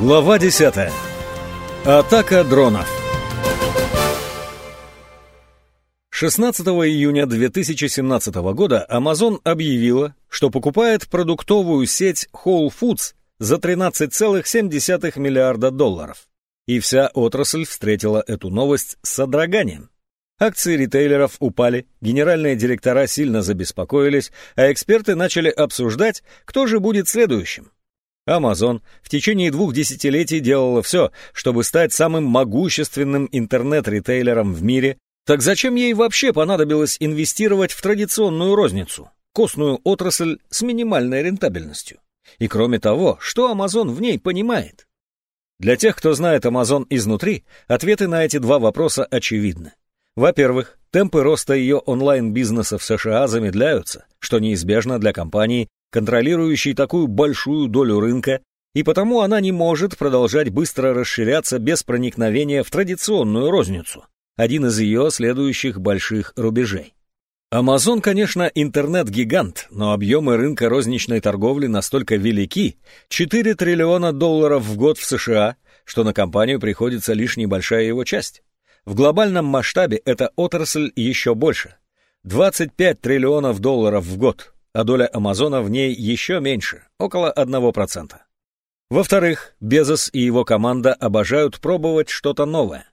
Глава 10. Атака дронов. 16 июня 2017 года Amazon объявила, что покупает продуктовую сеть Whole Foods за 13,7 миллиарда долларов. И вся отрасль встретила эту новость с содроганием. Акции ритейлеров упали, генеральные директора сильно забеспокоились, а эксперты начали обсуждать, кто же будет следующим. Amazon в течение двух десятилетий делала все, чтобы стать самым могущественным интернет-ритейлером в мире, так зачем ей вообще понадобилось инвестировать в традиционную розницу, костную отрасль с минимальной рентабельностью? И кроме того, что Amazon в ней понимает? Для тех, кто знает Amazon изнутри, ответы на эти два вопроса очевидны. Во-первых, темпы роста ее онлайн-бизнеса в США замедляются, что неизбежно для компании, контролирующей такую большую долю рынка, и потому она не может продолжать быстро расширяться без проникновения в традиционную розницу, один из ее следующих больших рубежей. Amazon, конечно, интернет-гигант, но объемы рынка розничной торговли настолько велики, 4 триллиона долларов в год в США, что на компанию приходится лишь небольшая его часть. В глобальном масштабе эта отрасль еще больше. 25 триллионов долларов в год, а доля Амазона в ней еще меньше, около 1%. Во-вторых, Безос и его команда обожают пробовать что-то новое.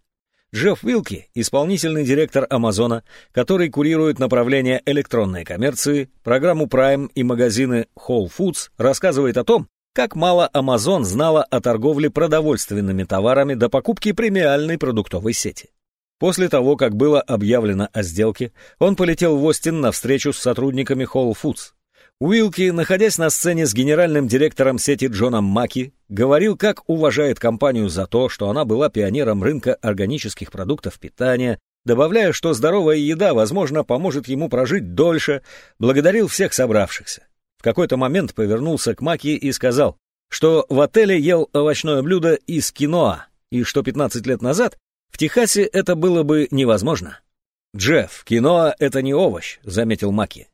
Джефф Вилки, исполнительный директор Амазона, который курирует направление электронной коммерции, программу Prime и магазины Whole Foods, рассказывает о том, как мало Amazon знала о торговле продовольственными товарами до покупки премиальной продуктовой сети. После того, как было объявлено о сделке, он полетел в Остин на встречу с сотрудниками Whole Foods. Уилки, находясь на сцене с генеральным директором сети Джоном Маки, говорил, как уважает компанию за то, что она была пионером рынка органических продуктов питания, добавляя, что здоровая еда, возможно, поможет ему прожить дольше, благодарил всех собравшихся. В какой-то момент повернулся к Маки и сказал, что в отеле ел овощное блюдо из киноа, и что 15 лет назад в Техасе это было бы невозможно. «Джефф, киноа — это не овощ», — заметил Маки.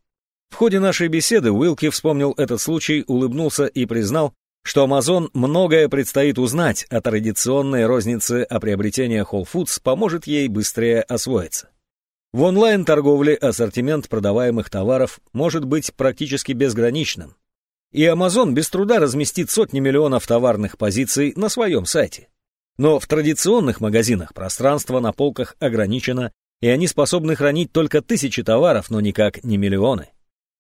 В ходе нашей беседы Уилки вспомнил этот случай, улыбнулся и признал, что Amazon многое предстоит узнать о традиционной рознице, а приобретение Whole Foods поможет ей быстрее освоиться. В онлайн-торговле ассортимент продаваемых товаров может быть практически безграничным, и Amazon без труда разместит сотни миллионов товарных позиций на своем сайте. Но в традиционных магазинах пространство на полках ограничено, и они способны хранить только тысячи товаров, но никак не миллионы.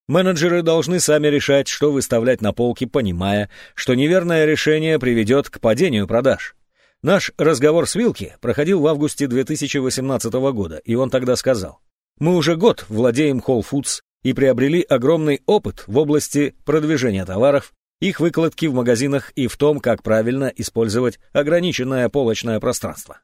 Менеджеры должны сами решать, что выставлять на полки, понимая, что неверное решение приведет к падению продаж. Наш разговор с Вилки проходил в августе 2018 года, и он тогда сказал, «Мы уже год владеем Whole Foods и приобрели огромный опыт в области продвижения товаров, их выкладки в магазинах и в том, как правильно использовать ограниченное полочное пространство.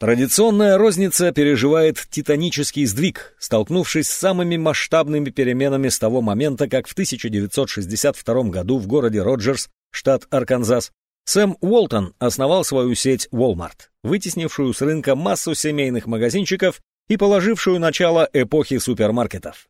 Традиционная розница переживает титанический сдвиг, столкнувшись с самыми масштабными переменами с того момента, как в 1962 году в городе Роджерс, штат Арканзас, Сэм Уолтон основал свою сеть Walmart, вытеснившую с рынка массу семейных магазинчиков и положившую начало эпохи супермаркетов.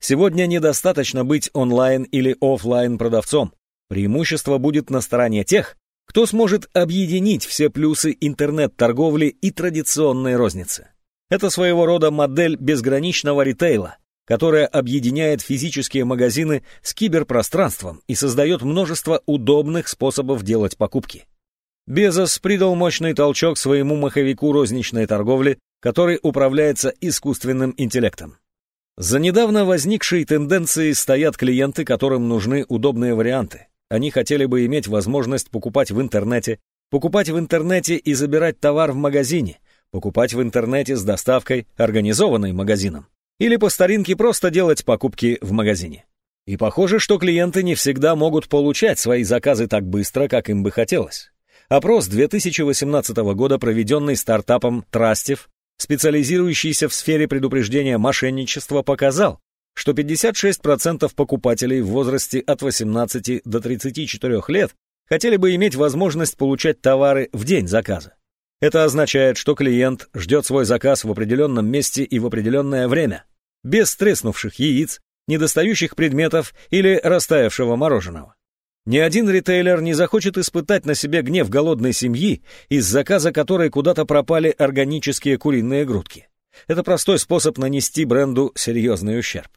Сегодня недостаточно быть онлайн или офлайн продавцом. Преимущество будет на стороне тех, кто сможет объединить все плюсы интернет-торговли и традиционной розницы. Это своего рода модель безграничного ритейла, которая объединяет физические магазины с киберпространством и создает множество удобных способов делать покупки. Безос придал мощный толчок своему маховику розничной торговли, который управляется искусственным интеллектом. За недавно возникшей тенденцией стоят клиенты, которым нужны удобные варианты. Они хотели бы иметь возможность покупать в интернете, покупать в интернете и забирать товар в магазине, покупать в интернете с доставкой, организованной магазином, или по старинке просто делать покупки в магазине. И похоже, что клиенты не всегда могут получать свои заказы так быстро, как им бы хотелось. Опрос 2018 года, проведенный стартапом Trustive, специализирующийся в сфере предупреждения мошенничества, показал, что 56% покупателей в возрасте от 18 до 34 лет хотели бы иметь возможность получать товары в день заказа. Это означает, что клиент ждет свой заказ в определенном месте и в определенное время, без треснувших яиц, недостающих предметов или растаявшего мороженого. Ни один ритейлер не захочет испытать на себе гнев голодной семьи, из заказа которой куда-то пропали органические куриные грудки. Это простой способ нанести бренду серьезный ущерб.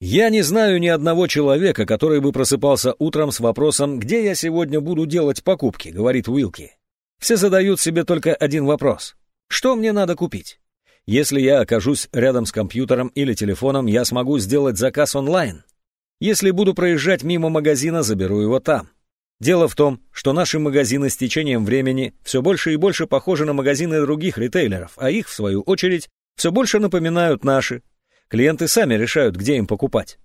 Я не знаю ни одного человека, который бы просыпался утром с вопросом «Где я сегодня буду делать покупки?», говорит Уилки. Все задают себе только один вопрос. Что мне надо купить? Если я окажусь рядом с компьютером или телефоном, я смогу сделать заказ онлайн. Если буду проезжать мимо магазина, заберу его там. Дело в том, что наши магазины с течением времени все больше и больше похожи на магазины других ритейлеров, а их, в свою очередь, все больше напоминают наши. Клиенты сами решают, где им покупать.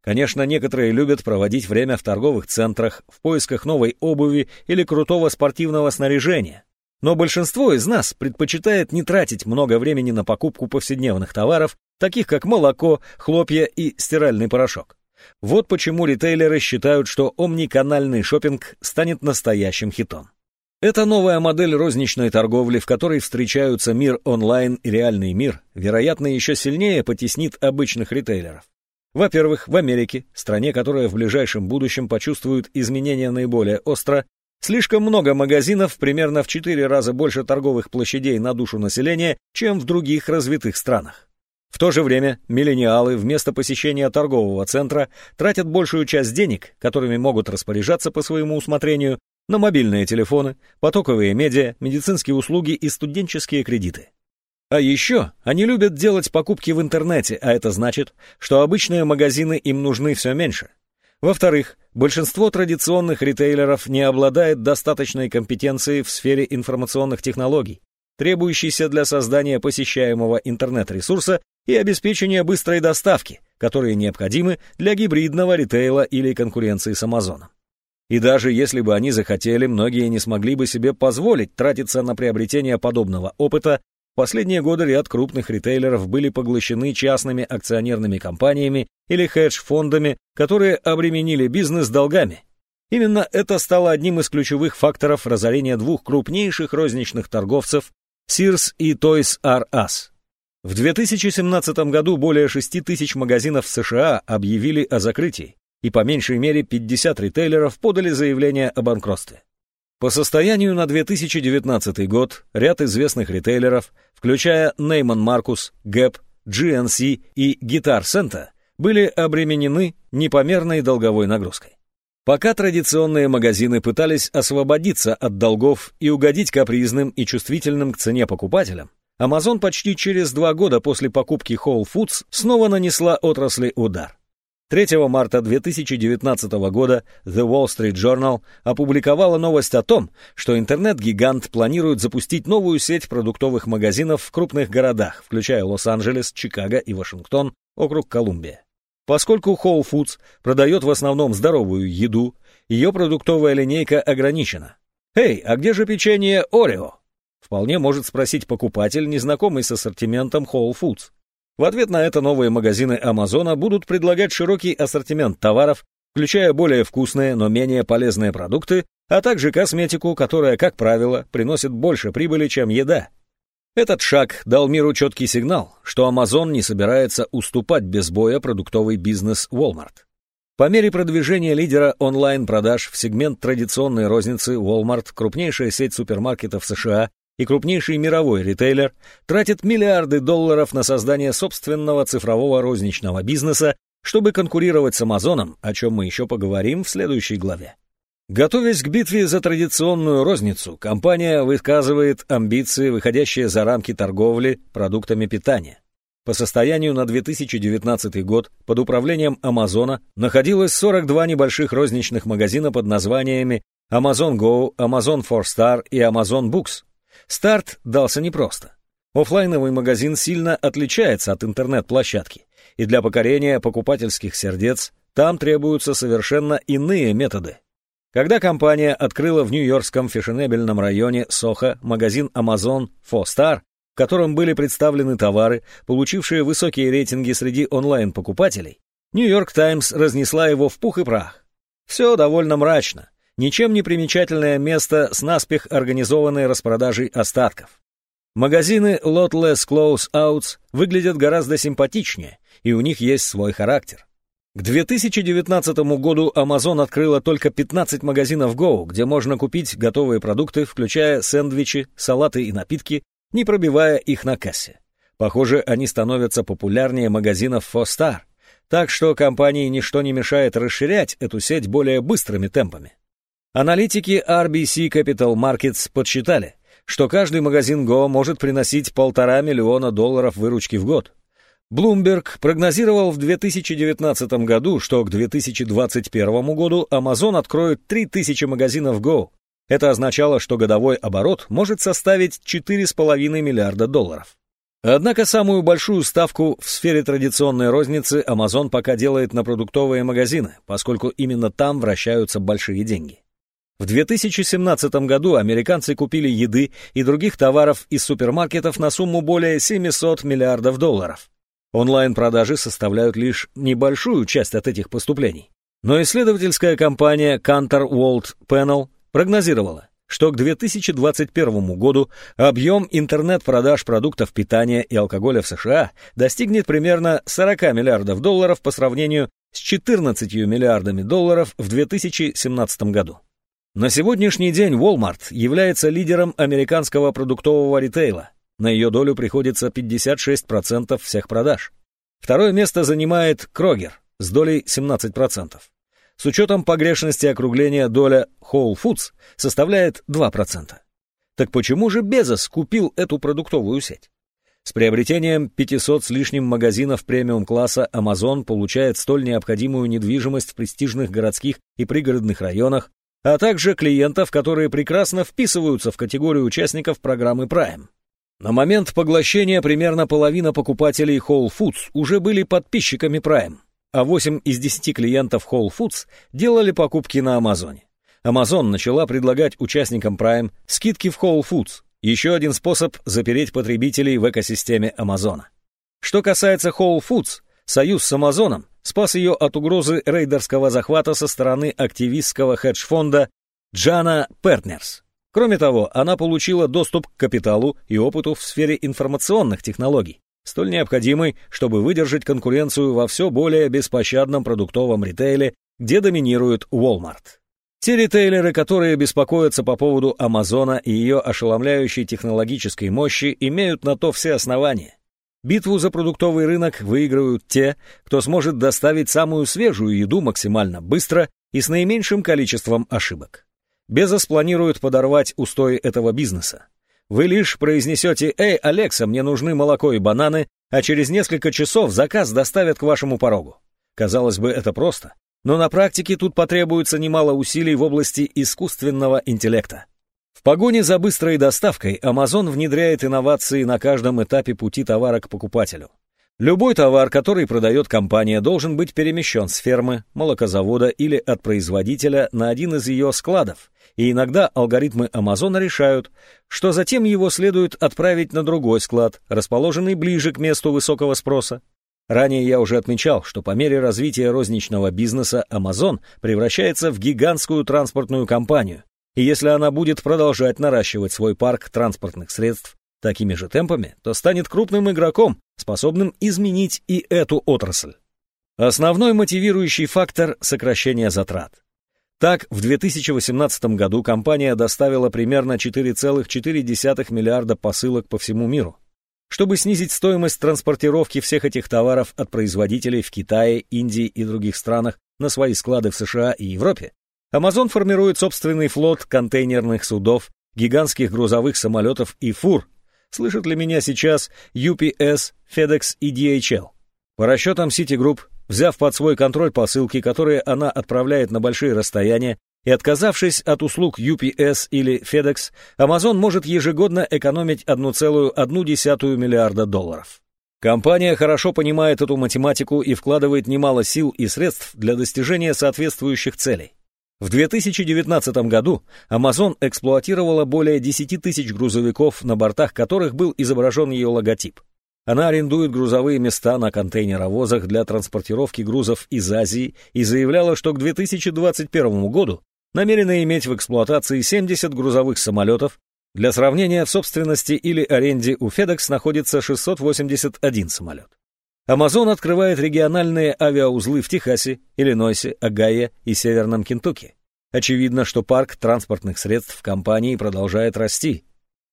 Конечно, некоторые любят проводить время в торговых центрах, в поисках новой обуви или крутого спортивного снаряжения. Но большинство из нас предпочитает не тратить много времени на покупку повседневных товаров, таких как молоко, хлопья и стиральный порошок. Вот почему ритейлеры считают, что омниканальный шопинг станет настоящим хитом. Это новая модель розничной торговли, в которой встречаются мир онлайн и реальный мир, вероятно, еще сильнее потеснит обычных ритейлеров. Во-первых, в Америке, стране, которая в ближайшем будущем почувствует изменения наиболее остро, слишком много магазинов, примерно в 4 раза больше торговых площадей на душу населения, чем в других развитых странах. В то же время миллениалы вместо посещения торгового центра тратят большую часть денег, которыми могут распоряжаться по своему усмотрению, на мобильные телефоны, потоковые медиа, медицинские услуги и студенческие кредиты. А еще они любят делать покупки в интернете, а это значит, что обычные магазины им нужны все меньше. Во-вторых, большинство традиционных ритейлеров не обладает достаточной компетенцией в сфере информационных технологий, требующейся для создания посещаемого интернет-ресурса и обеспечения быстрой доставки, которые необходимы для гибридного ритейла или конкуренции с Амазоном. И даже если бы они захотели, многие не смогли бы себе позволить тратиться на приобретение подобного опыта. В последние годы ряд крупных ритейлеров были поглощены частными акционерными компаниями или хедж-фондами, которые обременили бизнес долгами. Именно это стало одним из ключевых факторов разорения двух крупнейших розничных торговцев Sears и Toys R Us. В 2017 году более 6 тысяч магазинов в США объявили о закрытии, и по меньшей мере 50 ритейлеров подали заявление о банкротстве. По состоянию на 2019 год ряд известных ритейлеров, включая Neiman Marcus, Gap, GNC и Guitar Center, были обременены непомерной долговой нагрузкой. Пока традиционные магазины пытались освободиться от долгов и угодить капризным и чувствительным к цене покупателям, Amazon почти через два года после покупки Whole Foods снова нанесла отрасли удар. 3 марта 2019 года The Wall Street Journal опубликовала новость о том, что интернет-гигант планирует запустить новую сеть продуктовых магазинов в крупных городах, включая Лос-Анджелес, Чикаго и Вашингтон, округ Колумбия. Поскольку Whole Foods продает в основном здоровую еду, ее продуктовая линейка ограничена. «Эй, а где же печенье Орео?» Вполне может спросить покупатель, незнакомый с ассортиментом Whole Foods. В ответ на это новые магазины Амазона будут предлагать широкий ассортимент товаров, включая более вкусные, но менее полезные продукты, а также косметику, которая, как правило, приносит больше прибыли, чем еда. Этот шаг дал миру четкий сигнал, что Amazon не собирается уступать без боя продуктовый бизнес Walmart. По мере продвижения лидера онлайн-продаж в сегмент традиционной розницы Walmart, крупнейшая сеть супермаркетов США, и крупнейший мировой ритейлер тратит миллиарды долларов на создание собственного цифрового розничного бизнеса, чтобы конкурировать с Амазоном, о чем мы еще поговорим в следующей главе. Готовясь к битве за традиционную розницу, компания высказывает амбиции, выходящие за рамки торговли продуктами питания. По состоянию на 2019 год под управлением Амазона находилось 42 небольших розничных магазина под названиями Amazon Go, Amazon 4Star и Amazon Books, Старт дался непросто. Оффлайновый магазин сильно отличается от интернет-площадки, и для покорения покупательских сердец там требуются совершенно иные методы. Когда компания открыла в нью-йоркском фешенебельном районе Сохо магазин Amazon 4Star, в котором были представлены товары, получившие высокие рейтинги среди онлайн-покупателей, Нью-Йорк Таймс разнесла его в пух и прах. Все довольно мрачно ничем не примечательное место с наспех организованной распродажей остатков. Магазины Lotless Close Outs выглядят гораздо симпатичнее, и у них есть свой характер. К 2019 году Amazon открыла только 15 магазинов Go, где можно купить готовые продукты, включая сэндвичи, салаты и напитки, не пробивая их на кассе. Похоже, они становятся популярнее магазинов Fostar, так что компании ничто не мешает расширять эту сеть более быстрыми темпами. Аналитики RBC Capital Markets подсчитали, что каждый магазин Go может приносить полтора миллиона долларов выручки в год. Bloomberg прогнозировал в 2019 году, что к 2021 году Amazon откроет 3000 магазинов Go. Это означало, что годовой оборот может составить 4,5 миллиарда долларов. Однако самую большую ставку в сфере традиционной розницы Amazon пока делает на продуктовые магазины, поскольку именно там вращаются большие деньги. В 2017 году американцы купили еды и других товаров из супермаркетов на сумму более 700 миллиардов долларов. Онлайн-продажи составляют лишь небольшую часть от этих поступлений. Но исследовательская компания Cantor World Panel прогнозировала, что к 2021 году объем интернет-продаж продуктов питания и алкоголя в США достигнет примерно 40 миллиардов долларов по сравнению с 14 миллиардами долларов в 2017 году. На сегодняшний день Walmart является лидером американского продуктового ритейла, на ее долю приходится 56% всех продаж. Второе место занимает Крогер с долей 17%. С учетом погрешности округления доля Whole Foods составляет 2%. Так почему же Безос купил эту продуктовую сеть? С приобретением 500 с лишним магазинов премиум-класса Amazon получает столь необходимую недвижимость в престижных городских и пригородных районах, а также клиентов, которые прекрасно вписываются в категорию участников программы Prime. На момент поглощения примерно половина покупателей Whole Foods уже были подписчиками Prime, а 8 из 10 клиентов Whole Foods делали покупки на Амазоне. Amazon начала предлагать участникам Prime скидки в Whole Foods, еще один способ запереть потребителей в экосистеме Амазона. Что касается Whole Foods, союз с Амазоном спас ее от угрозы рейдерского захвата со стороны активистского хедж-фонда Джана Партнерс. Кроме того, она получила доступ к капиталу и опыту в сфере информационных технологий, столь необходимый, чтобы выдержать конкуренцию во все более беспощадном продуктовом ритейле, где доминирует Walmart. Те ритейлеры, которые беспокоятся по поводу Амазона и ее ошеломляющей технологической мощи, имеют на то все основания. Битву за продуктовый рынок выигрывают те, кто сможет доставить самую свежую еду максимально быстро и с наименьшим количеством ошибок. Безос планирует подорвать устои этого бизнеса. Вы лишь произнесете «Эй, Алекса, мне нужны молоко и бананы», а через несколько часов заказ доставят к вашему порогу. Казалось бы, это просто. Но на практике тут потребуется немало усилий в области искусственного интеллекта. В погоне за быстрой доставкой Amazon внедряет инновации на каждом этапе пути товара к покупателю. Любой товар, который продает компания, должен быть перемещен с фермы, молокозавода или от производителя на один из ее складов, и иногда алгоритмы Амазона решают, что затем его следует отправить на другой склад, расположенный ближе к месту высокого спроса. Ранее я уже отмечал, что по мере развития розничного бизнеса Amazon превращается в гигантскую транспортную компанию, и если она будет продолжать наращивать свой парк транспортных средств такими же темпами, то станет крупным игроком, способным изменить и эту отрасль. Основной мотивирующий фактор – сокращение затрат. Так, в 2018 году компания доставила примерно 4,4 миллиарда посылок по всему миру. Чтобы снизить стоимость транспортировки всех этих товаров от производителей в Китае, Индии и других странах на свои склады в США и Европе, Amazon формирует собственный флот контейнерных судов, гигантских грузовых самолетов и фур. Слышат ли меня сейчас UPS, FedEx и DHL? По расчетам Citigroup, взяв под свой контроль посылки, которые она отправляет на большие расстояния, и отказавшись от услуг UPS или FedEx, Amazon может ежегодно экономить 1,1 миллиарда долларов. Компания хорошо понимает эту математику и вкладывает немало сил и средств для достижения соответствующих целей. В 2019 году Amazon эксплуатировала более 10 тысяч грузовиков, на бортах которых был изображен ее логотип. Она арендует грузовые места на контейнеровозах для транспортировки грузов из Азии и заявляла, что к 2021 году намерена иметь в эксплуатации 70 грузовых самолетов. Для сравнения, в собственности или аренде у FedEx находится 681 самолет. Amazon открывает региональные авиаузлы в Техасе, Иллинойсе, Огайо и Северном Кентукки. Очевидно, что парк транспортных средств компании продолжает расти.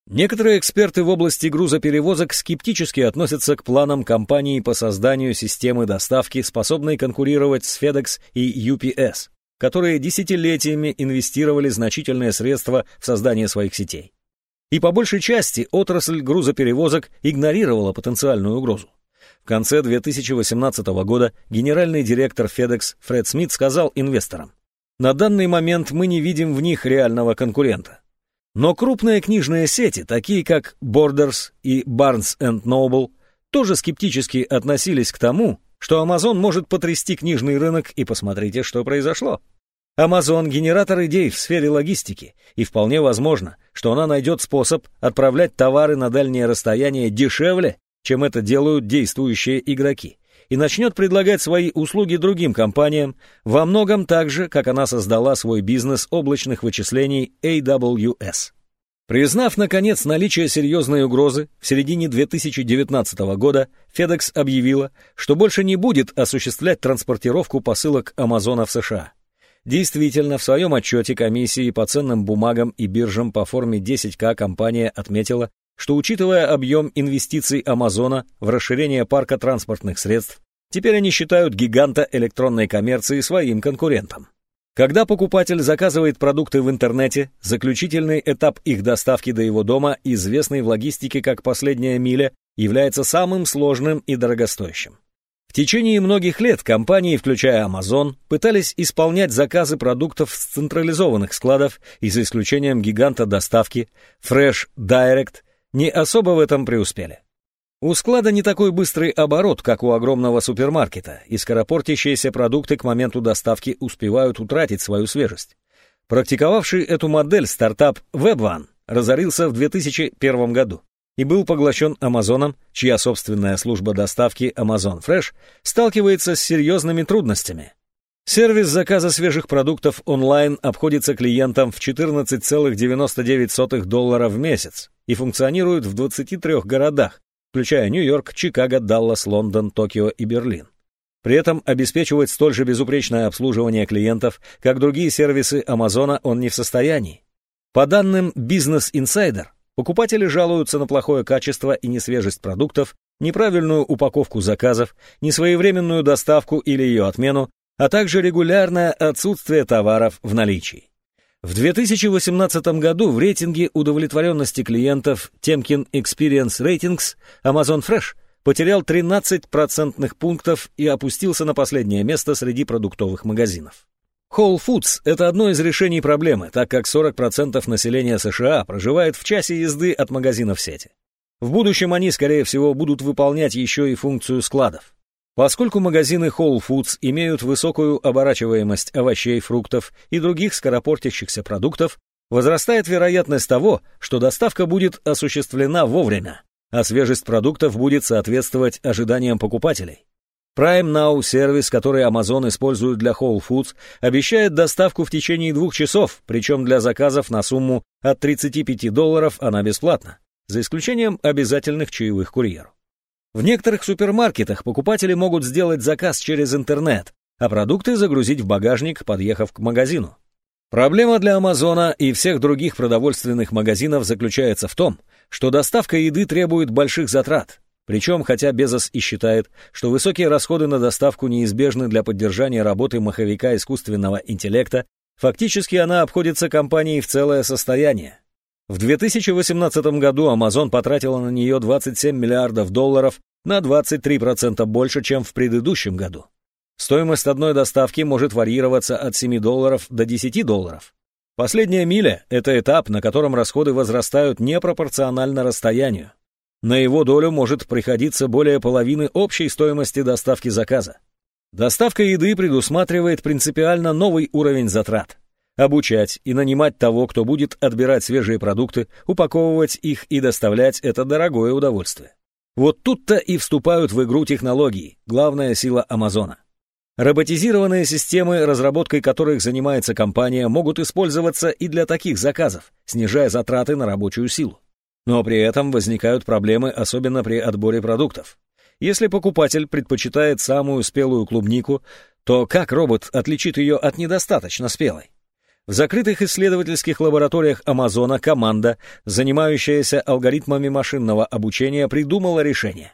Некоторые эксперты в области грузоперевозок скептически относятся к планам компании по созданию системы доставки, способной конкурировать с FedEx и UPS, которые десятилетиями инвестировали значительные средства в создание своих сетей. И по большей части отрасль грузоперевозок игнорировала потенциальную угрозу. В конце 2018 года генеральный директор FedEx Фред Смит сказал инвесторам, «На данный момент мы не видим в них реального конкурента. Но крупные книжные сети, такие как Borders и Barnes Noble, тоже скептически относились к тому, что Amazon может потрясти книжный рынок, и посмотрите, что произошло. Amazon — генератор идей в сфере логистики, и вполне возможно, что она найдет способ отправлять товары на дальние расстояния дешевле, чем это делают действующие игроки, и начнет предлагать свои услуги другим компаниям, во многом так же, как она создала свой бизнес облачных вычислений AWS. Признав, наконец, наличие серьезной угрозы, в середине 2019 года FedEx объявила, что больше не будет осуществлять транспортировку посылок Амазона в США. Действительно, в своем отчете комиссии по ценным бумагам и биржам по форме 10К компания отметила, что учитывая объем инвестиций Амазона в расширение парка транспортных средств, теперь они считают гиганта электронной коммерции своим конкурентом. Когда покупатель заказывает продукты в интернете, заключительный этап их доставки до его дома, известный в логистике как последняя миля, является самым сложным и дорогостоящим. В течение многих лет компании, включая Amazon, пытались исполнять заказы продуктов с централизованных складов и за исключением гиганта доставки Fresh Direct не особо в этом преуспели. У склада не такой быстрый оборот, как у огромного супермаркета, и скоропортящиеся продукты к моменту доставки успевают утратить свою свежесть. Практиковавший эту модель стартап WebOne разорился в 2001 году и был поглощен Амазоном, чья собственная служба доставки Amazon Fresh сталкивается с серьезными трудностями. Сервис заказа свежих продуктов онлайн обходится клиентам в 14,99 доллара в месяц и функционирует в 23 городах, включая Нью-Йорк, Чикаго, Даллас, Лондон, Токио и Берлин. При этом обеспечивать столь же безупречное обслуживание клиентов, как другие сервисы Амазона, он не в состоянии. По данным Business Insider, Покупатели жалуются на плохое качество и несвежесть продуктов, неправильную упаковку заказов, несвоевременную доставку или ее отмену, а также регулярное отсутствие товаров в наличии. В 2018 году в рейтинге удовлетворенности клиентов Temkin Experience Ratings Amazon Fresh потерял 13 процентных пунктов и опустился на последнее место среди продуктовых магазинов. Whole Foods – это одно из решений проблемы, так как 40% населения США проживает в часе езды от магазинов сети. В будущем они, скорее всего, будут выполнять еще и функцию складов. Поскольку магазины Whole Foods имеют высокую оборачиваемость овощей, фруктов и других скоропортящихся продуктов, возрастает вероятность того, что доставка будет осуществлена вовремя, а свежесть продуктов будет соответствовать ожиданиям покупателей. Prime Now сервис, который Amazon использует для Whole Foods, обещает доставку в течение двух часов, причем для заказов на сумму от 35 долларов она бесплатна, за исключением обязательных чаевых курьеру. В некоторых супермаркетах покупатели могут сделать заказ через интернет, а продукты загрузить в багажник, подъехав к магазину. Проблема для Амазона и всех других продовольственных магазинов заключается в том, что доставка еды требует больших затрат, причем, хотя Безос и считает, что высокие расходы на доставку неизбежны для поддержания работы маховика искусственного интеллекта, фактически она обходится компанией в целое состояние. В 2018 году Amazon потратила на нее 27 миллиардов долларов, на 23% больше, чем в предыдущем году. Стоимость одной доставки может варьироваться от 7 долларов до 10 долларов. Последняя миля – это этап, на котором расходы возрастают непропорционально расстоянию. На его долю может приходиться более половины общей стоимости доставки заказа. Доставка еды предусматривает принципиально новый уровень затрат. Обучать и нанимать того, кто будет отбирать свежие продукты, упаковывать их и доставлять – это дорогое удовольствие. Вот тут-то и вступают в игру технологии, главная сила Амазона. Роботизированные системы, разработкой которых занимается компания, могут использоваться и для таких заказов, снижая затраты на рабочую силу. Но при этом возникают проблемы, особенно при отборе продуктов. Если покупатель предпочитает самую спелую клубнику, то как робот отличит ее от недостаточно спелой? В закрытых исследовательских лабораториях Амазона команда, занимающаяся алгоритмами машинного обучения, придумала решение.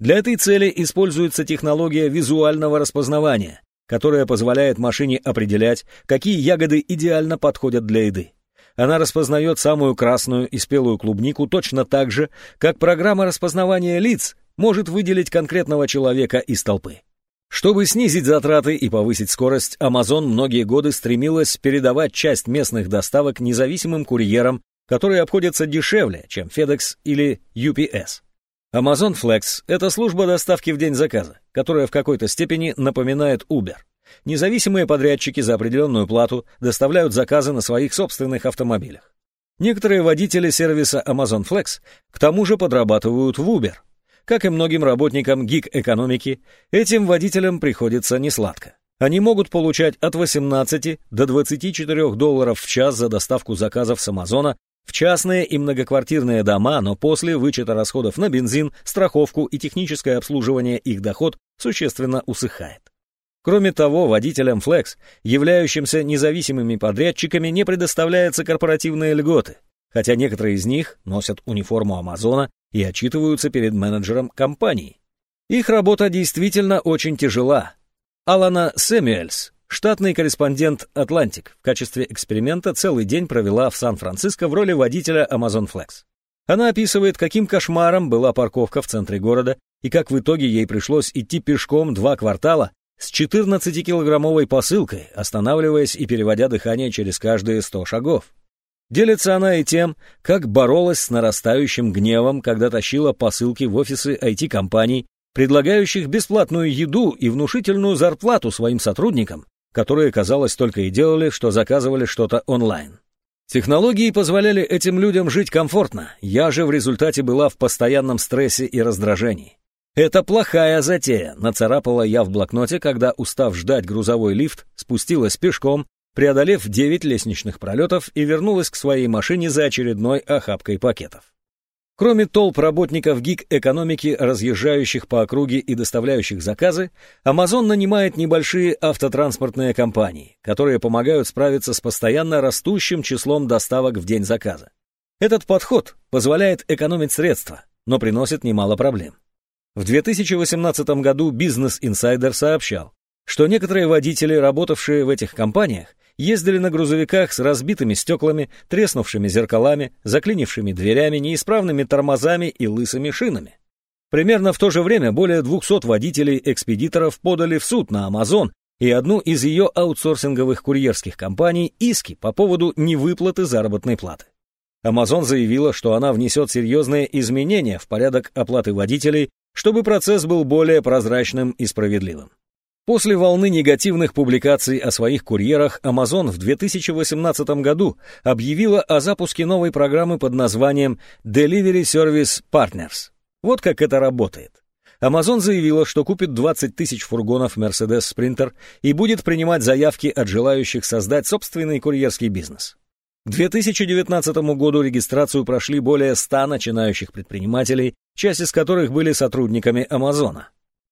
Для этой цели используется технология визуального распознавания, которая позволяет машине определять, какие ягоды идеально подходят для еды. Она распознает самую красную и спелую клубнику точно так же, как программа распознавания лиц может выделить конкретного человека из толпы. Чтобы снизить затраты и повысить скорость, Amazon многие годы стремилась передавать часть местных доставок независимым курьерам, которые обходятся дешевле, чем FedEx или UPS. Amazon Flex — это служба доставки в день заказа, которая в какой-то степени напоминает Uber. Независимые подрядчики за определенную плату доставляют заказы на своих собственных автомобилях. Некоторые водители сервиса Amazon Flex к тому же подрабатывают в Uber — как и многим работникам гиг-экономики, этим водителям приходится несладко. Они могут получать от 18 до 24 долларов в час за доставку заказов с Амазона в частные и многоквартирные дома, но после вычета расходов на бензин, страховку и техническое обслуживание их доход существенно усыхает. Кроме того, водителям Flex, являющимся независимыми подрядчиками, не предоставляются корпоративные льготы, хотя некоторые из них носят униформу Амазона и отчитываются перед менеджером компании. Их работа действительно очень тяжела. Алана Сэмюэльс, штатный корреспондент «Атлантик», в качестве эксперимента целый день провела в Сан-Франциско в роли водителя Amazon Flex. Она описывает, каким кошмаром была парковка в центре города и как в итоге ей пришлось идти пешком два квартала с 14-килограммовой посылкой, останавливаясь и переводя дыхание через каждые 100 шагов. Делится она и тем, как боролась с нарастающим гневом, когда тащила посылки в офисы IT-компаний, предлагающих бесплатную еду и внушительную зарплату своим сотрудникам, которые, казалось, только и делали, что заказывали что-то онлайн. Технологии позволяли этим людям жить комфортно, я же в результате была в постоянном стрессе и раздражении. «Это плохая затея», — нацарапала я в блокноте, когда, устав ждать грузовой лифт, спустилась пешком преодолев 9 лестничных пролетов и вернулась к своей машине за очередной охапкой пакетов. Кроме толп работников гиг-экономики, разъезжающих по округе и доставляющих заказы, Amazon нанимает небольшие автотранспортные компании, которые помогают справиться с постоянно растущим числом доставок в день заказа. Этот подход позволяет экономить средства, но приносит немало проблем. В 2018 году Business Insider сообщал, что некоторые водители, работавшие в этих компаниях, ездили на грузовиках с разбитыми стеклами, треснувшими зеркалами, заклинившими дверями, неисправными тормозами и лысыми шинами. Примерно в то же время более 200 водителей-экспедиторов подали в суд на Amazon и одну из ее аутсорсинговых курьерских компаний иски по поводу невыплаты заработной платы. Amazon заявила, что она внесет серьезные изменения в порядок оплаты водителей, чтобы процесс был более прозрачным и справедливым. После волны негативных публикаций о своих курьерах Amazon в 2018 году объявила о запуске новой программы под названием Delivery Service Partners. Вот как это работает. Amazon заявила, что купит 20 тысяч фургонов Mercedes Sprinter и будет принимать заявки от желающих создать собственный курьерский бизнес. К 2019 году регистрацию прошли более 100 начинающих предпринимателей, часть из которых были сотрудниками Амазона.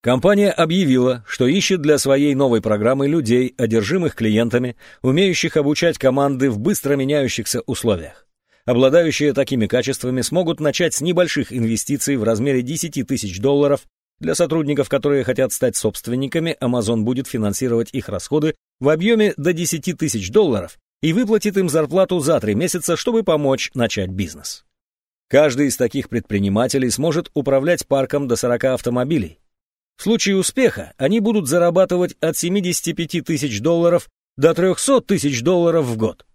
Компания объявила, что ищет для своей новой программы людей, одержимых клиентами, умеющих обучать команды в быстро меняющихся условиях. Обладающие такими качествами смогут начать с небольших инвестиций в размере 10 тысяч долларов. Для сотрудников, которые хотят стать собственниками, Amazon будет финансировать их расходы в объеме до 10 тысяч долларов и выплатит им зарплату за три месяца, чтобы помочь начать бизнес. Каждый из таких предпринимателей сможет управлять парком до 40 автомобилей, в случае успеха они будут зарабатывать от 75 тысяч долларов до 300 тысяч долларов в год.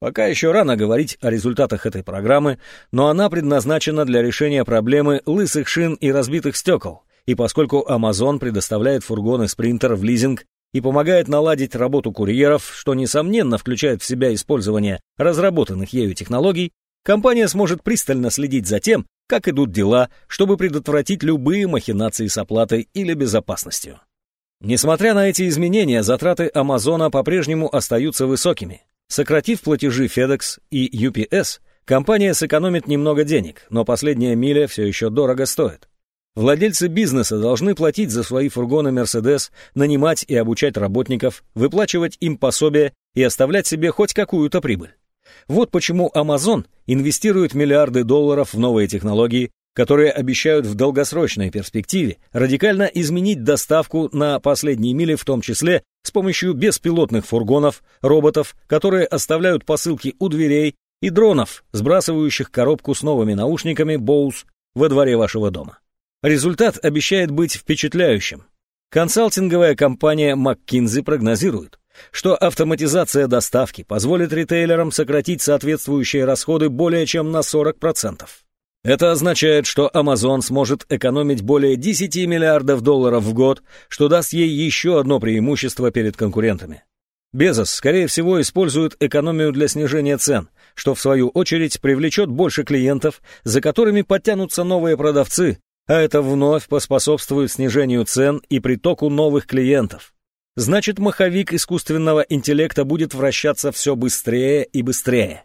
Пока еще рано говорить о результатах этой программы, но она предназначена для решения проблемы лысых шин и разбитых стекол. И поскольку Amazon предоставляет фургоны Sprinter в лизинг и помогает наладить работу курьеров, что, несомненно, включает в себя использование разработанных ею технологий, компания сможет пристально следить за тем, как идут дела, чтобы предотвратить любые махинации с оплатой или безопасностью. Несмотря на эти изменения, затраты Амазона по-прежнему остаются высокими. Сократив платежи FedEx и UPS, компания сэкономит немного денег, но последняя миля все еще дорого стоит. Владельцы бизнеса должны платить за свои фургоны Mercedes, нанимать и обучать работников, выплачивать им пособия и оставлять себе хоть какую-то прибыль. Вот почему Amazon инвестирует миллиарды долларов в новые технологии, которые обещают в долгосрочной перспективе радикально изменить доставку на последние мили, в том числе с помощью беспилотных фургонов, роботов, которые оставляют посылки у дверей, и дронов, сбрасывающих коробку с новыми наушниками Bose во дворе вашего дома. Результат обещает быть впечатляющим. Консалтинговая компания McKinsey прогнозирует, что автоматизация доставки позволит ритейлерам сократить соответствующие расходы более чем на 40%. Это означает, что Amazon сможет экономить более 10 миллиардов долларов в год, что даст ей еще одно преимущество перед конкурентами. Безос, скорее всего, использует экономию для снижения цен, что в свою очередь привлечет больше клиентов, за которыми подтянутся новые продавцы, а это вновь поспособствует снижению цен и притоку новых клиентов. Значит, маховик искусственного интеллекта будет вращаться все быстрее и быстрее.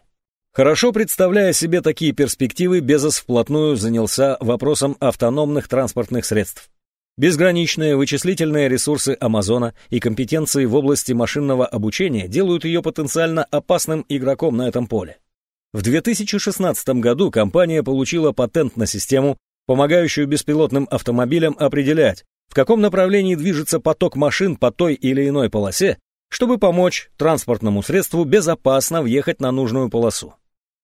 Хорошо представляя себе такие перспективы, Безос вплотную занялся вопросом автономных транспортных средств. Безграничные вычислительные ресурсы Амазона и компетенции в области машинного обучения делают ее потенциально опасным игроком на этом поле. В 2016 году компания получила патент на систему, помогающую беспилотным автомобилям определять, в каком направлении движется поток машин по той или иной полосе, чтобы помочь транспортному средству безопасно въехать на нужную полосу.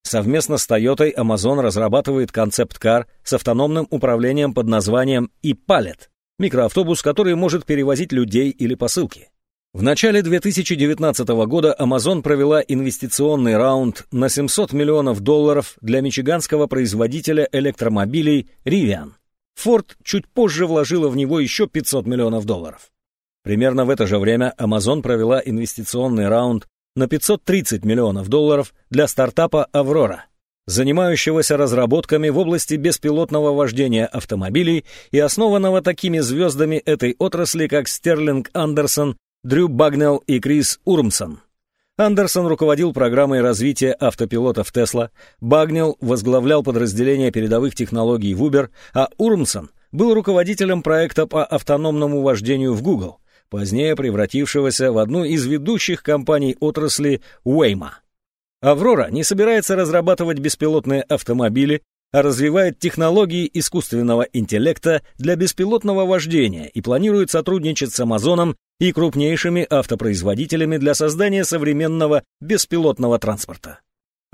Совместно с Toyota Amazon разрабатывает концепт-кар с автономным управлением под названием e-Pallet, микроавтобус, который может перевозить людей или посылки. В начале 2019 года Amazon провела инвестиционный раунд на 700 миллионов долларов для мичиганского производителя электромобилей Rivian. Ford чуть позже вложила в него еще 500 миллионов долларов. Примерно в это же время Amazon провела инвестиционный раунд на 530 миллионов долларов для стартапа «Аврора», занимающегося разработками в области беспилотного вождения автомобилей и основанного такими звездами этой отрасли, как Стерлинг Андерсон Дрю Багнелл и Крис Урмсон. Андерсон руководил программой развития автопилотов Тесла, Багнелл возглавлял подразделение передовых технологий в Uber, а Урмсон был руководителем проекта по автономному вождению в Google, позднее превратившегося в одну из ведущих компаний отрасли Waymo. Аврора не собирается разрабатывать беспилотные автомобили, развивает технологии искусственного интеллекта для беспилотного вождения и планирует сотрудничать с Амазоном и крупнейшими автопроизводителями для создания современного беспилотного транспорта.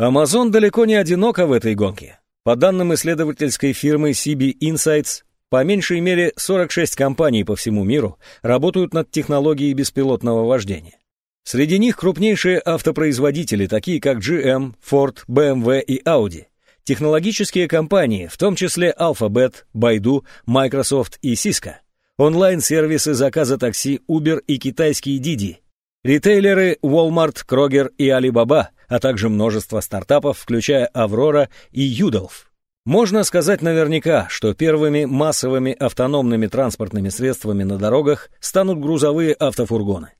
Amazon далеко не одинока в этой гонке. По данным исследовательской фирмы CB Insights, по меньшей мере 46 компаний по всему миру работают над технологией беспилотного вождения. Среди них крупнейшие автопроизводители, такие как GM, Ford, BMW и Audi. Технологические компании, в том числе Alphabet, Baidu, Microsoft и Cisco онлайн-сервисы заказа такси Uber и китайские Didi, ритейлеры Walmart, Kroger и Alibaba, а также множество стартапов, включая Аврора и Юдолф. Можно сказать наверняка, что первыми массовыми автономными транспортными средствами на дорогах станут грузовые автофургоны.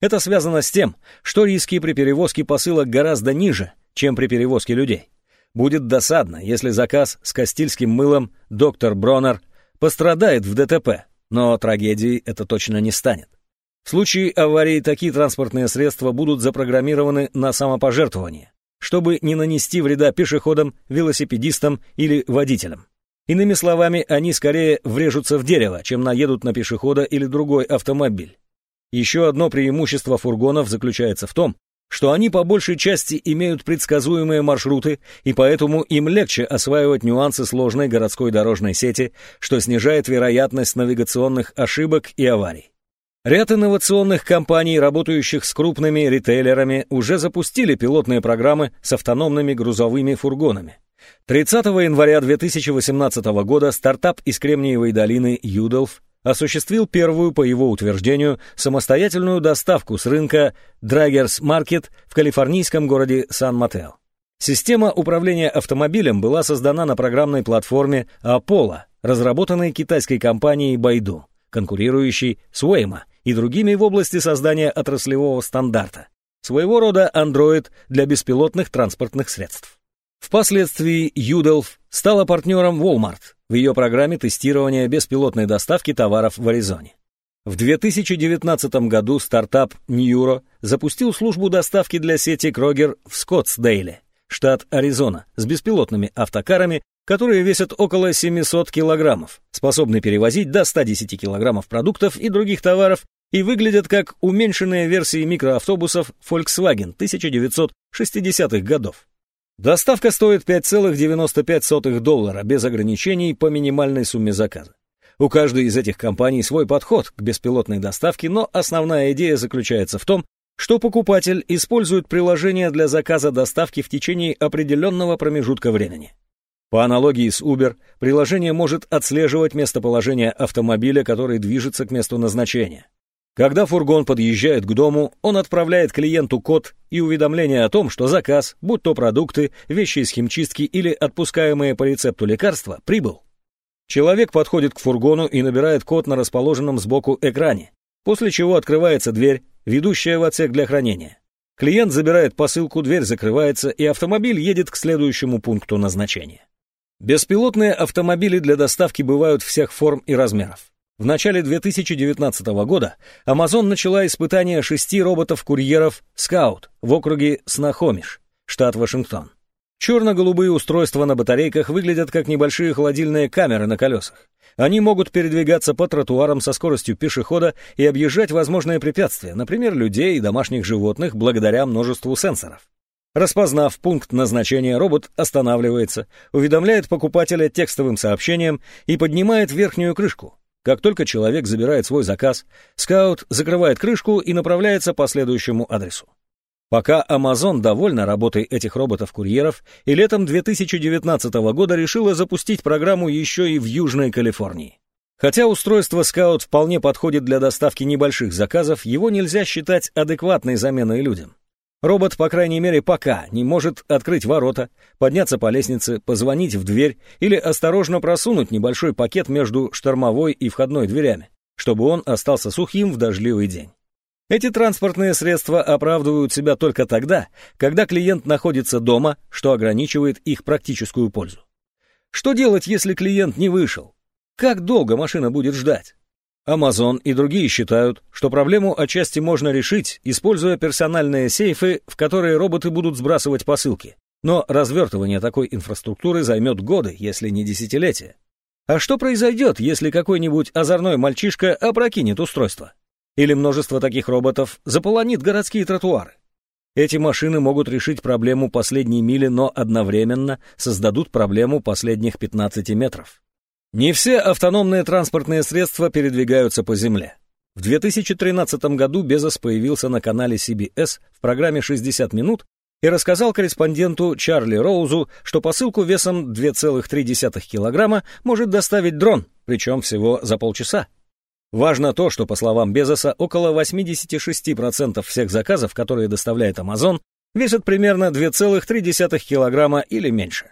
Это связано с тем, что риски при перевозке посылок гораздо ниже, чем при перевозке людей. Будет досадно, если заказ с кастильским мылом «Доктор Бронер» пострадает в ДТП, но трагедией это точно не станет. В случае аварии такие транспортные средства будут запрограммированы на самопожертвование, чтобы не нанести вреда пешеходам, велосипедистам или водителям. Иными словами, они скорее врежутся в дерево, чем наедут на пешехода или другой автомобиль. Еще одно преимущество фургонов заключается в том, что они по большей части имеют предсказуемые маршруты, и поэтому им легче осваивать нюансы сложной городской дорожной сети, что снижает вероятность навигационных ошибок и аварий. Ряд инновационных компаний, работающих с крупными ритейлерами, уже запустили пилотные программы с автономными грузовыми фургонами. 30 января 2018 года стартап из Кремниевой долины Юдолф осуществил первую, по его утверждению, самостоятельную доставку с рынка Draggers Market в калифорнийском городе Сан-Матео. Система управления автомобилем была создана на программной платформе Apollo, разработанной китайской компанией Baidu, конкурирующей с Waymo и другими в области создания отраслевого стандарта, своего рода Android для беспилотных транспортных средств. Впоследствии Юделф стала партнером Walmart в ее программе тестирования беспилотной доставки товаров в Аризоне. В 2019 году стартап Ньюро запустил службу доставки для сети Крогер в Скоттсдейле, штат Аризона, с беспилотными автокарами, которые весят около 700 килограммов, способны перевозить до 110 килограммов продуктов и других товаров и выглядят как уменьшенные версии микроавтобусов Volkswagen 1960-х годов. Доставка стоит 5,95 доллара без ограничений по минимальной сумме заказа. У каждой из этих компаний свой подход к беспилотной доставке, но основная идея заключается в том, что покупатель использует приложение для заказа доставки в течение определенного промежутка времени. По аналогии с Uber, приложение может отслеживать местоположение автомобиля, который движется к месту назначения. Когда фургон подъезжает к дому, он отправляет клиенту код и уведомление о том, что заказ, будь то продукты, вещи из химчистки или отпускаемые по рецепту лекарства, прибыл. Человек подходит к фургону и набирает код на расположенном сбоку экране, после чего открывается дверь, ведущая в отсек для хранения. Клиент забирает посылку, дверь закрывается, и автомобиль едет к следующему пункту назначения. Беспилотные автомобили для доставки бывают всех форм и размеров. В начале 2019 года Amazon начала испытание шести роботов-курьеров Scout в округе Снахомиш, штат Вашингтон. Черно-голубые устройства на батарейках выглядят как небольшие холодильные камеры на колесах. Они могут передвигаться по тротуарам со скоростью пешехода и объезжать возможные препятствия, например, людей и домашних животных, благодаря множеству сенсоров. Распознав пункт назначения, робот останавливается, уведомляет покупателя текстовым сообщением и поднимает верхнюю крышку. Как только человек забирает свой заказ, скаут закрывает крышку и направляется по следующему адресу. Пока Amazon довольна работой этих роботов-курьеров, и летом 2019 года решила запустить программу еще и в Южной Калифорнии. Хотя устройство Scout вполне подходит для доставки небольших заказов, его нельзя считать адекватной заменой людям. Робот, по крайней мере пока, не может открыть ворота, подняться по лестнице, позвонить в дверь или осторожно просунуть небольшой пакет между штормовой и входной дверями, чтобы он остался сухим в дождливый день. Эти транспортные средства оправдывают себя только тогда, когда клиент находится дома, что ограничивает их практическую пользу. Что делать, если клиент не вышел? Как долго машина будет ждать? Amazon и другие считают, что проблему отчасти можно решить, используя персональные сейфы, в которые роботы будут сбрасывать посылки. Но развертывание такой инфраструктуры займет годы, если не десятилетия. А что произойдет, если какой-нибудь озорной мальчишка опрокинет устройство? Или множество таких роботов заполонит городские тротуары? Эти машины могут решить проблему последней мили, но одновременно создадут проблему последних 15 метров. Не все автономные транспортные средства передвигаются по земле. В 2013 году Безос появился на канале CBS в программе «60 минут» и рассказал корреспонденту Чарли Роузу, что посылку весом 2,3 килограмма может доставить дрон, причем всего за полчаса. Важно то, что, по словам Безоса, около 86% всех заказов, которые доставляет Amazon, весят примерно 2,3 килограмма или меньше.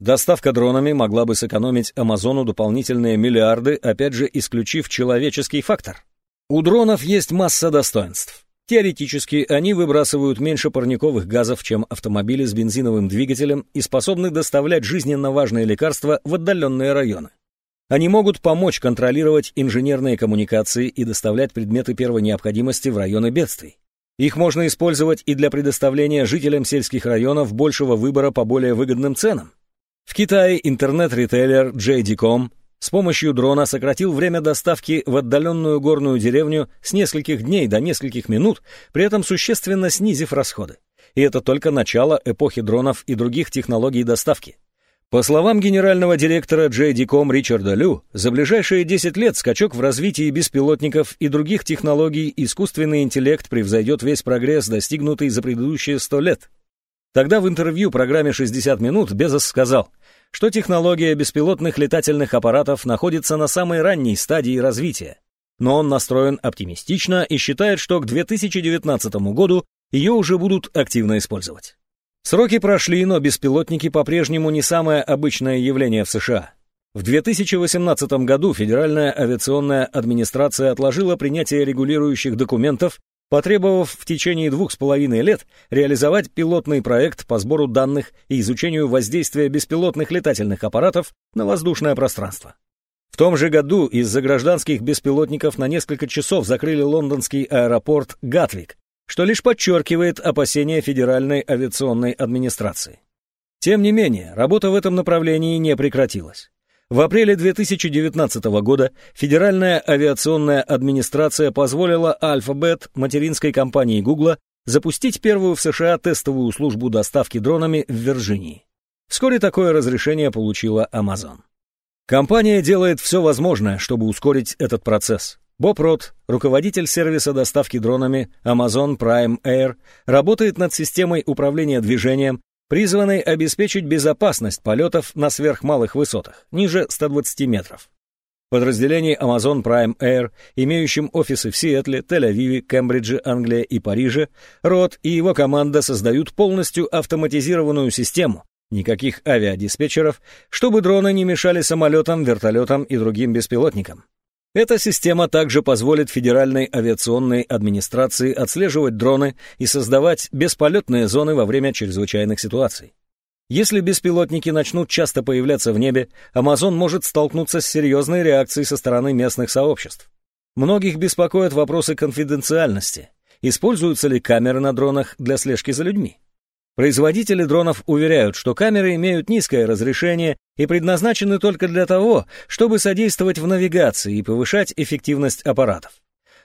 Доставка дронами могла бы сэкономить Амазону дополнительные миллиарды, опять же исключив человеческий фактор. У дронов есть масса достоинств. Теоретически они выбрасывают меньше парниковых газов, чем автомобили с бензиновым двигателем и способны доставлять жизненно важные лекарства в отдаленные районы. Они могут помочь контролировать инженерные коммуникации и доставлять предметы первой необходимости в районы бедствий. Их можно использовать и для предоставления жителям сельских районов большего выбора по более выгодным ценам. В Китае интернет-ритейлер JD.com с помощью дрона сократил время доставки в отдаленную горную деревню с нескольких дней до нескольких минут, при этом существенно снизив расходы. И это только начало эпохи дронов и других технологий доставки. По словам генерального директора JD.com Ричарда Лю, за ближайшие 10 лет скачок в развитии беспилотников и других технологий искусственный интеллект превзойдет весь прогресс, достигнутый за предыдущие 100 лет. Тогда в интервью программе «60 минут» Безос сказал, что технология беспилотных летательных аппаратов находится на самой ранней стадии развития. Но он настроен оптимистично и считает, что к 2019 году ее уже будут активно использовать. Сроки прошли, но беспилотники по-прежнему не самое обычное явление в США. В 2018 году Федеральная авиационная администрация отложила принятие регулирующих документов потребовав в течение двух с половиной лет реализовать пилотный проект по сбору данных и изучению воздействия беспилотных летательных аппаратов на воздушное пространство. В том же году из-за гражданских беспилотников на несколько часов закрыли лондонский аэропорт Гатвик, что лишь подчеркивает опасения Федеральной авиационной администрации. Тем не менее, работа в этом направлении не прекратилась. В апреле 2019 года Федеральная авиационная администрация позволила Alphabet, материнской компании Google, запустить первую в США тестовую службу доставки дронами в Вирджинии. Вскоре такое разрешение получила Amazon. Компания делает все возможное, чтобы ускорить этот процесс. Боб Рот, руководитель сервиса доставки дронами Amazon Prime Air, работает над системой управления движением, призванной обеспечить безопасность полетов на сверхмалых высотах, ниже 120 метров. Подразделение Amazon Prime Air, имеющим офисы в Сиэтле, Тель-Авиве, Кембридже, Англии и Париже, Рот и его команда создают полностью автоматизированную систему, никаких авиадиспетчеров, чтобы дроны не мешали самолетам, вертолетам и другим беспилотникам. Эта система также позволит Федеральной авиационной администрации отслеживать дроны и создавать бесполетные зоны во время чрезвычайных ситуаций. Если беспилотники начнут часто появляться в небе, Amazon может столкнуться с серьезной реакцией со стороны местных сообществ. Многих беспокоят вопросы конфиденциальности. Используются ли камеры на дронах для слежки за людьми? Производители дронов уверяют, что камеры имеют низкое разрешение и предназначены только для того, чтобы содействовать в навигации и повышать эффективность аппаратов.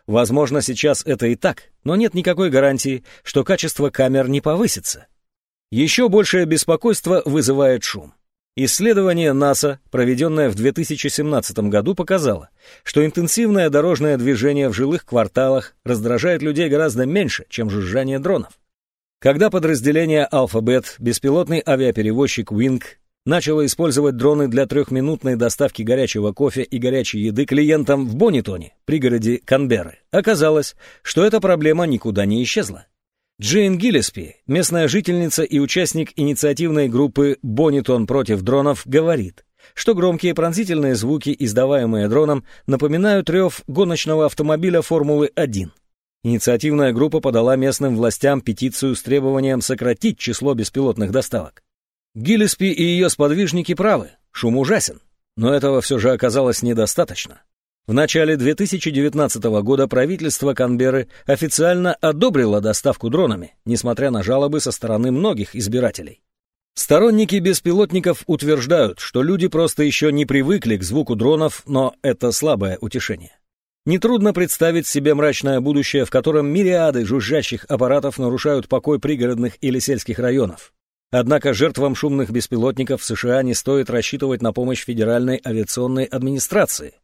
Возможно, сейчас это и так, но нет никакой гарантии, что качество камер не повысится. Еще большее беспокойство вызывает шум. Исследование НАСА, проведенное в 2017 году, показало, что интенсивное дорожное движение в жилых кварталах раздражает людей гораздо меньше, чем жужжание дронов. Когда подразделение Alphabet, беспилотный авиаперевозчик Wing, начало использовать дроны для трехминутной доставки горячего кофе и горячей еды клиентам в Бонитоне, пригороде Канберры, оказалось, что эта проблема никуда не исчезла. Джейн Гиллеспи, местная жительница и участник инициативной группы «Бонитон против дронов», говорит, что громкие пронзительные звуки, издаваемые дроном, напоминают рев гоночного автомобиля Формулы-1. Инициативная группа подала местным властям петицию с требованием сократить число беспилотных доставок. Гиллеспи и ее сподвижники правы, шум ужасен, но этого все же оказалось недостаточно. В начале 2019 года правительство Канберры официально одобрило доставку дронами, несмотря на жалобы со стороны многих избирателей. Сторонники беспилотников утверждают, что люди просто еще не привыкли к звуку дронов, но это слабое утешение. Нетрудно представить себе мрачное будущее, в котором мириады жужжащих аппаратов нарушают покой пригородных или сельских районов. Однако жертвам шумных беспилотников в США не стоит рассчитывать на помощь Федеральной авиационной администрации.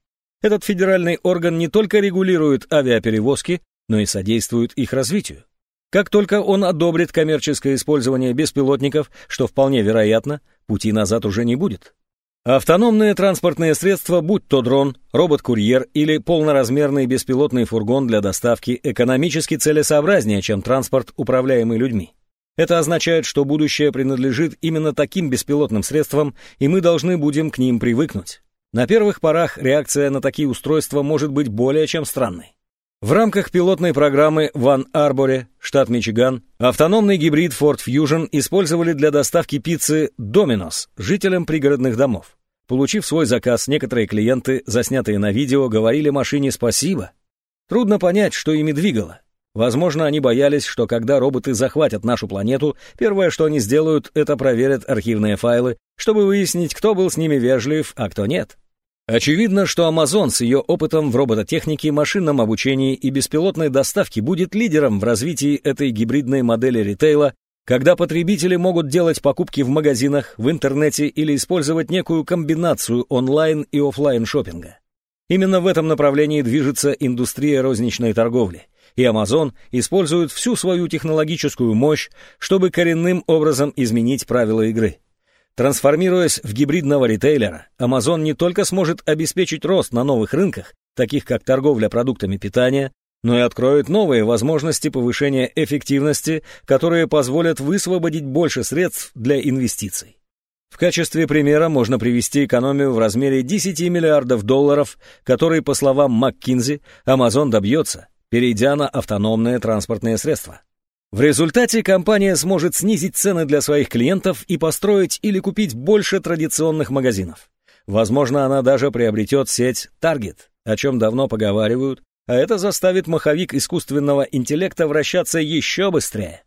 Этот федеральный орган не только регулирует авиаперевозки, но и содействует их развитию. Как только он одобрит коммерческое использование беспилотников, что вполне вероятно, пути назад уже не будет. Автономные транспортные средства, будь то дрон, робот-курьер или полноразмерный беспилотный фургон для доставки, экономически целесообразнее, чем транспорт, управляемый людьми. Это означает, что будущее принадлежит именно таким беспилотным средствам, и мы должны будем к ним привыкнуть. На первых порах реакция на такие устройства может быть более чем странной. В рамках пилотной программы в Ан-Арборе, штат Мичиган, автономный гибрид Ford Fusion использовали для доставки пиццы Domino's жителям пригородных домов. Получив свой заказ, некоторые клиенты, заснятые на видео, говорили машине спасибо. Трудно понять, что ими двигало. Возможно, они боялись, что когда роботы захватят нашу планету, первое, что они сделают, это проверят архивные файлы, чтобы выяснить, кто был с ними вежлив, а кто нет. Очевидно, что Amazon с ее опытом в робототехнике, машинном обучении и беспилотной доставке будет лидером в развитии этой гибридной модели ритейла, когда потребители могут делать покупки в магазинах, в интернете или использовать некую комбинацию онлайн и офлайн шопинга. Именно в этом направлении движется индустрия розничной торговли, и Amazon использует всю свою технологическую мощь, чтобы коренным образом изменить правила игры. Трансформируясь в гибридного ритейлера, Amazon не только сможет обеспечить рост на новых рынках, таких как торговля продуктами питания, но и откроет новые возможности повышения эффективности, которые позволят высвободить больше средств для инвестиций. В качестве примера можно привести экономию в размере 10 миллиардов долларов, которые, по словам МакКинзи, Amazon добьется, перейдя на автономные транспортные средства. В результате компания сможет снизить цены для своих клиентов и построить или купить больше традиционных магазинов. Возможно, она даже приобретет сеть Target, о чем давно поговаривают, а это заставит маховик искусственного интеллекта вращаться еще быстрее.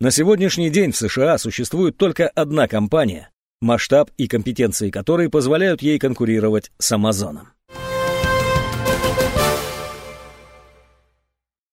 На сегодняшний день в США существует только одна компания, масштаб и компетенции которой позволяют ей конкурировать с Амазоном.